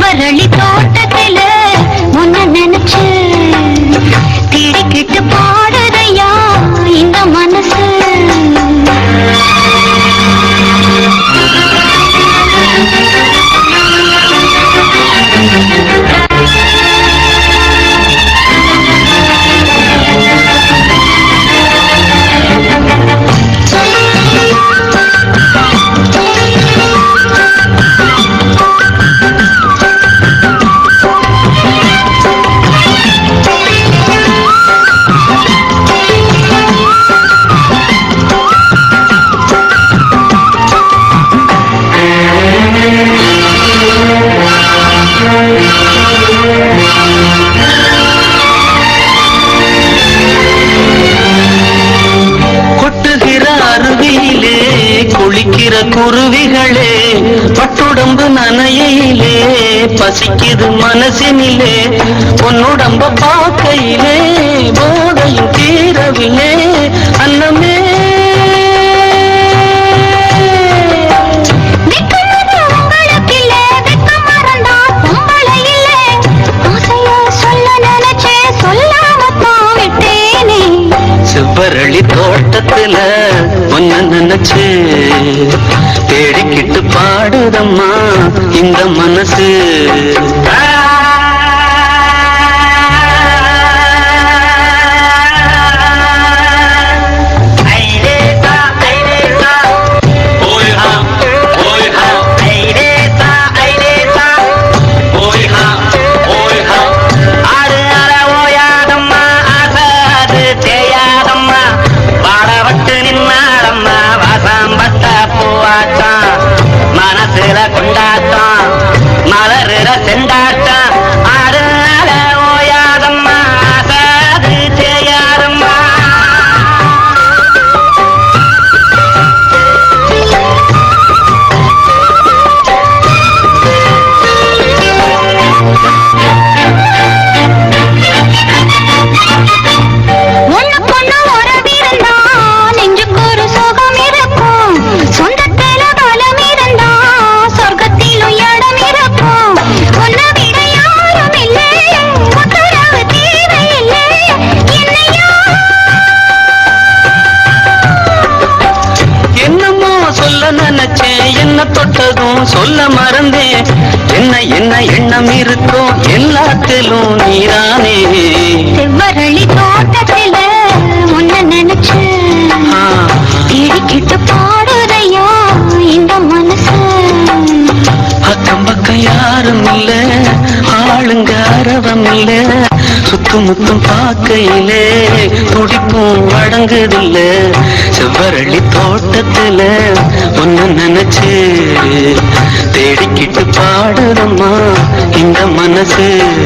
வரளித்தோ குருவிகளே பட்டுடம்பு நனையிலே பசிக்குது மனசினிலே பொன்னுடம்ப பார்க்கையிலே போதையும் தீரவில்லே அன்னமே. செவ்வரளி தோட்டத்துல ஒன்ன நினைச்சு தேடிக்கிட்டு பாடுதம்மா இந்த மனசு. என்ன தொட்டதும் சொல்ல மறந்தேன். என்ன என்ன எண்ணம் இருக்கோ எல்லாத்திலும் நீதானே. செவ்வரளி தோட்டத்தில உன்னை நினைச்சு ஆ, தேடிக்கிட்டு பாடுதையா இந்த மனசு? அக்கம் பக்கம் யாரும் இல்ல ஆளுங்க அரவம் இல்ல. சுத்தும் முத்தும் பார்க்கையிலே துடிப்பும் வழங்குதில்ல. செவ்வரளி தோட்டத்துல நினைச்சு தேடிக்கிட்டு பாடுதம்மா இந்த மனசு.